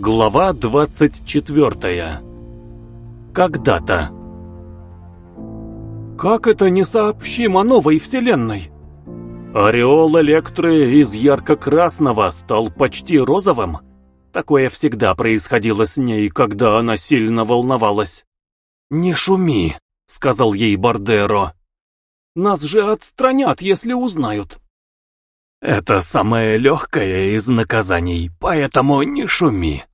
Глава 24. Когда-то. Как это несообщимо новой вселенной? Ореол Электры из ярко-красного стал почти розовым. Такое всегда происходило с ней, когда она сильно волновалась. «Не шуми», — сказал ей Бардеро. «Нас же отстранят, если узнают». «Это самое легкое из наказаний, поэтому не шуми».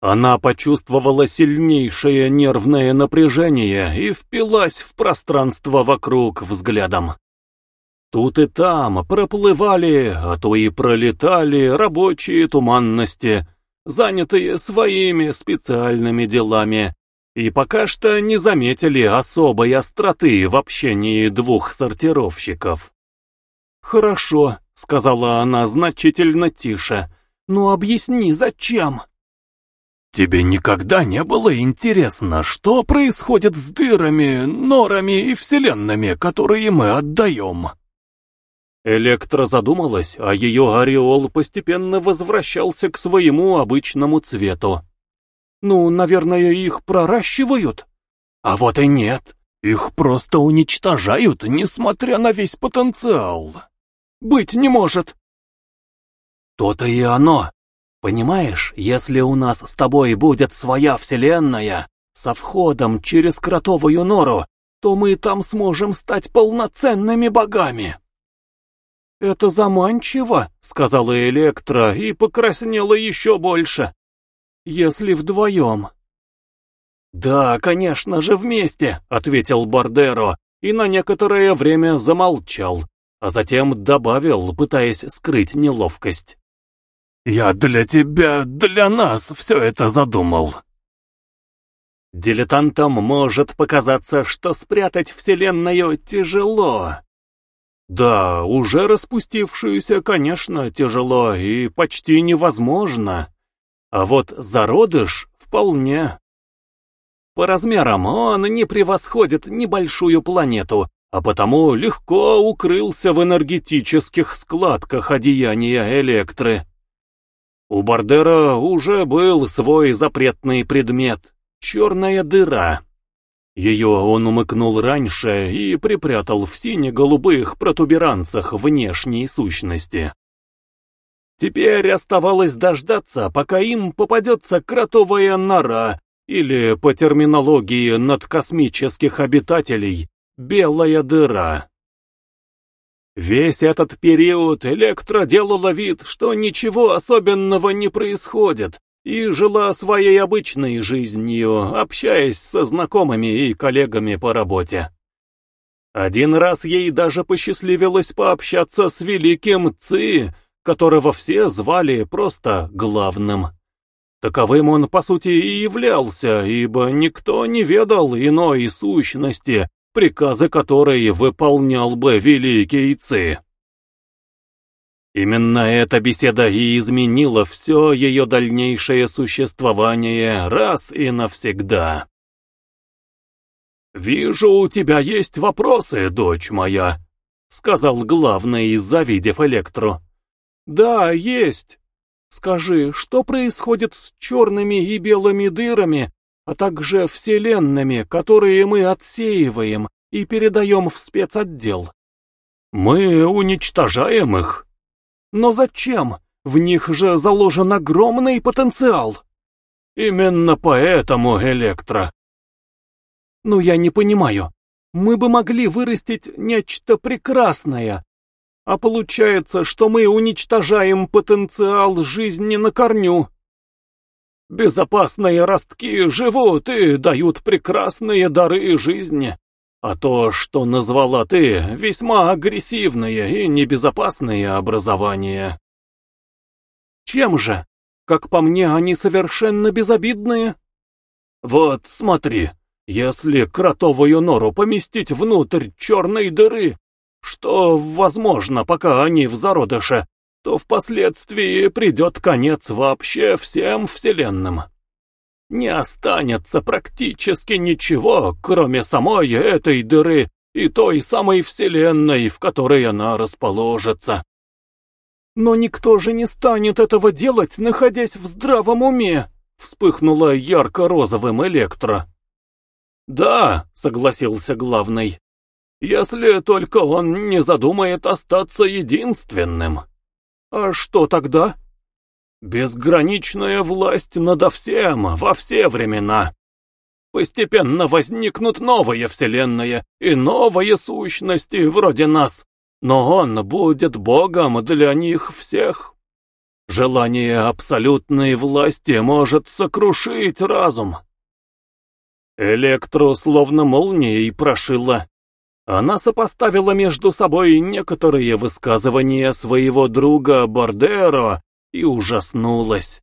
Она почувствовала сильнейшее нервное напряжение и впилась в пространство вокруг взглядом. Тут и там проплывали, а то и пролетали рабочие туманности, занятые своими специальными делами, и пока что не заметили особой остроты в общении двух сортировщиков. «Хорошо», — сказала она значительно тише, — «но объясни, зачем?» «Тебе никогда не было интересно, что происходит с дырами, норами и вселенными, которые мы отдаем?» Электро задумалась, а ее ореол постепенно возвращался к своему обычному цвету. «Ну, наверное, их проращивают?» «А вот и нет. Их просто уничтожают, несмотря на весь потенциал». «Быть не может!» «То-то и оно. Понимаешь, если у нас с тобой будет своя вселенная, со входом через кротовую нору, то мы там сможем стать полноценными богами». «Это заманчиво», — сказала Электра и покраснела еще больше. «Если вдвоем». «Да, конечно же, вместе», — ответил Бардеро и на некоторое время замолчал, а затем добавил, пытаясь скрыть неловкость. «Я для тебя, для нас все это задумал». Дилетантам может показаться, что спрятать Вселенную тяжело, да, уже распустившуюся, конечно, тяжело и почти невозможно. А вот зародыш вполне. По размерам он не превосходит небольшую планету, а потому легко укрылся в энергетических складках одеяния Электры. У Бардера уже был свой запретный предмет — черная дыра. Ее он умыкнул раньше и припрятал в сине-голубых протуберанцах внешней сущности. Теперь оставалось дождаться, пока им попадется кротовая нора, или, по терминологии надкосмических обитателей, белая дыра. Весь этот период Электро делала вид, что ничего особенного не происходит, и жила своей обычной жизнью, общаясь со знакомыми и коллегами по работе. Один раз ей даже посчастливилось пообщаться с великим Ци, которого все звали просто главным. Таковым он, по сути, и являлся, ибо никто не ведал иной сущности, приказы которой выполнял бы великий Ци. Именно эта беседа и изменила все ее дальнейшее существование раз и навсегда. «Вижу, у тебя есть вопросы, дочь моя», — сказал главный, завидев Электру. «Да, есть. Скажи, что происходит с черными и белыми дырами, а также вселенными, которые мы отсеиваем и передаем в спецотдел?» «Мы уничтожаем их», но зачем? В них же заложен огромный потенциал. Именно поэтому Электро. Ну я не понимаю. Мы бы могли вырастить нечто прекрасное. А получается, что мы уничтожаем потенциал жизни на корню. Безопасные ростки живут и дают прекрасные дары жизни. А то, что назвала ты, весьма агрессивное и небезопасное образование. Чем же? Как по мне, они совершенно безобидные. Вот, смотри, если кротовую нору поместить внутрь черной дыры, что возможно, пока они в зародыше, то впоследствии придет конец вообще всем вселенным не останется практически ничего, кроме самой этой дыры и той самой вселенной, в которой она расположится. Но никто же не станет этого делать, находясь в здравом уме, вспыхнула ярко-розовым электро. Да, согласился главный. Если только он не задумает остаться единственным. А что тогда? Безграничная власть надо всем, во все времена. Постепенно возникнут новые вселенные и новые сущности вроде нас, но он будет Богом для них всех. Желание абсолютной власти может сокрушить разум. Электро словно молнией прошила. Она сопоставила между собой некоторые высказывания своего друга Бордеро и ужаснулась.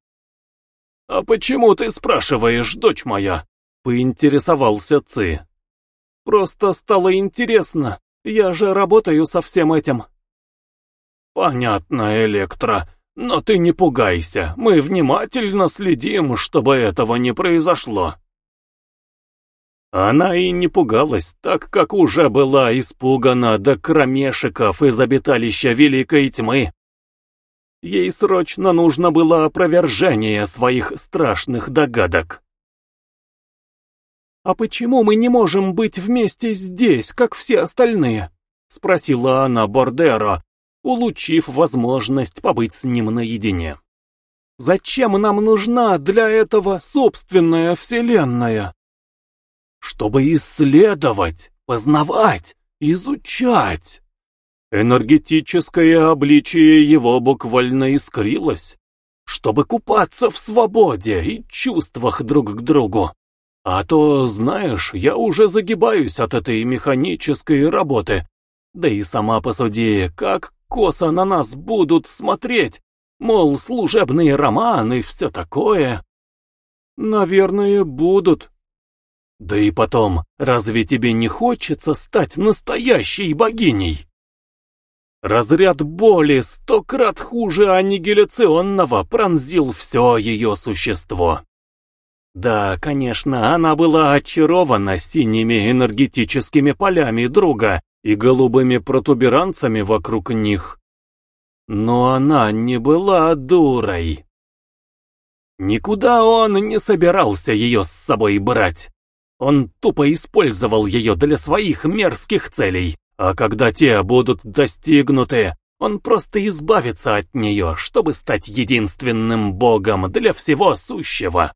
«А почему ты спрашиваешь, дочь моя?» — поинтересовался Ци. «Просто стало интересно. Я же работаю со всем этим». «Понятно, Электро. Но ты не пугайся. Мы внимательно следим, чтобы этого не произошло». Она и не пугалась, так как уже была испугана до кромешиков из обиталища Великой Тьмы. Ей срочно нужно было опровержение своих страшных догадок. «А почему мы не можем быть вместе здесь, как все остальные?» — спросила она Бордеро, улучив возможность побыть с ним наедине. «Зачем нам нужна для этого собственная вселенная?» Чтобы исследовать, познавать, изучать. Энергетическое обличие его буквально искрилось, чтобы купаться в свободе и чувствах друг к другу. А то, знаешь, я уже загибаюсь от этой механической работы. Да и сама посуди, как косо на нас будут смотреть, мол, служебные романы и все такое. Наверное, будут, да и потом, разве тебе не хочется стать настоящей богиней? Разряд боли сто крат хуже аннигиляционного пронзил все ее существо. Да, конечно, она была очарована синими энергетическими полями друга и голубыми протуберанцами вокруг них. Но она не была дурой. Никуда он не собирался ее с собой брать. Он тупо использовал ее для своих мерзких целей, а когда те будут достигнуты, он просто избавится от нее, чтобы стать единственным богом для всего сущего.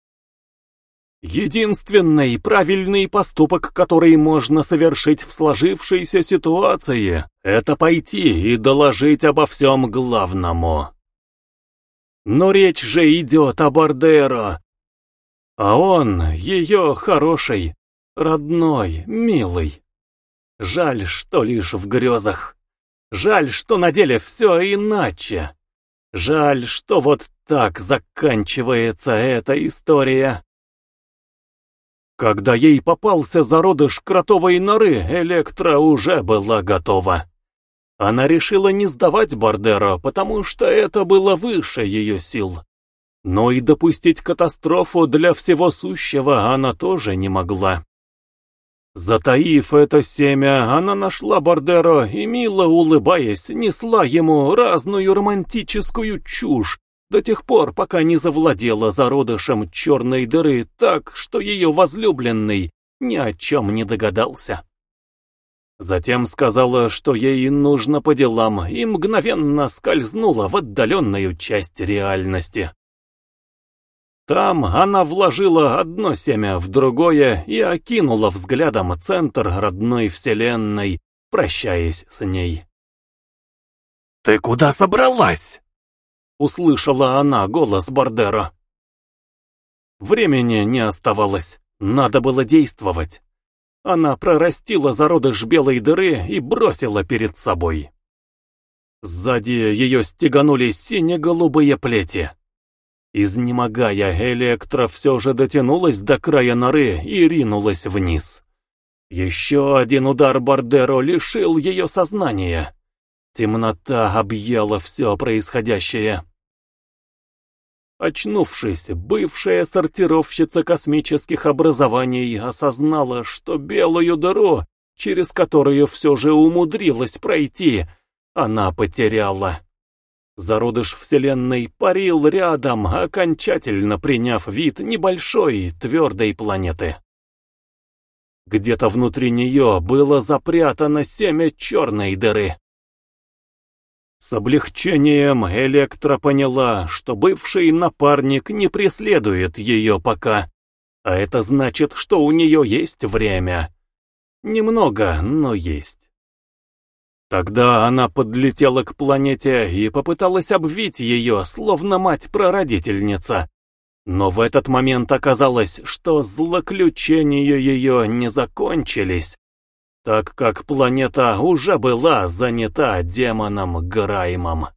Единственный правильный поступок, который можно совершить в сложившейся ситуации, это пойти и доложить обо всем главному. Но речь же идет о Бардеро, а он ее хороший, родной, милый. Жаль, что лишь в грезах. Жаль, что на деле все иначе. Жаль, что вот так заканчивается эта история. Когда ей попался зародыш кротовой норы, Электра уже была готова. Она решила не сдавать Бардеро, потому что это было выше ее сил. Но и допустить катастрофу для всего сущего она тоже не могла. Затаив это семя, она нашла Бардеро и, мило улыбаясь, несла ему разную романтическую чушь до тех пор, пока не завладела зародышем черной дыры так, что ее возлюбленный ни о чем не догадался. Затем сказала, что ей нужно по делам, и мгновенно скользнула в отдаленную часть реальности. Там она вложила одно семя в другое и окинула взглядом центр родной вселенной, прощаясь с ней. «Ты куда собралась?» — услышала она голос Бардера. Времени не оставалось, надо было действовать. Она прорастила зародыш белой дыры и бросила перед собой. Сзади ее стеганули сине-голубые плети. Изнемогая, Электра все же дотянулась до края норы и ринулась вниз. Еще один удар Бардеро лишил ее сознания. Темнота объяла все происходящее. Очнувшись, бывшая сортировщица космических образований осознала, что белую дыру, через которую все же умудрилась пройти, она потеряла. Зародыш Вселенной парил рядом, окончательно приняв вид небольшой твердой планеты. Где-то внутри нее было запрятано семя черной дыры. С облегчением Электра поняла, что бывший напарник не преследует ее пока, а это значит, что у нее есть время. Немного, но есть. Тогда она подлетела к планете и попыталась обвить ее, словно мать-прародительница. Но в этот момент оказалось, что злоключения ее не закончились, так как планета уже была занята демоном Граймом.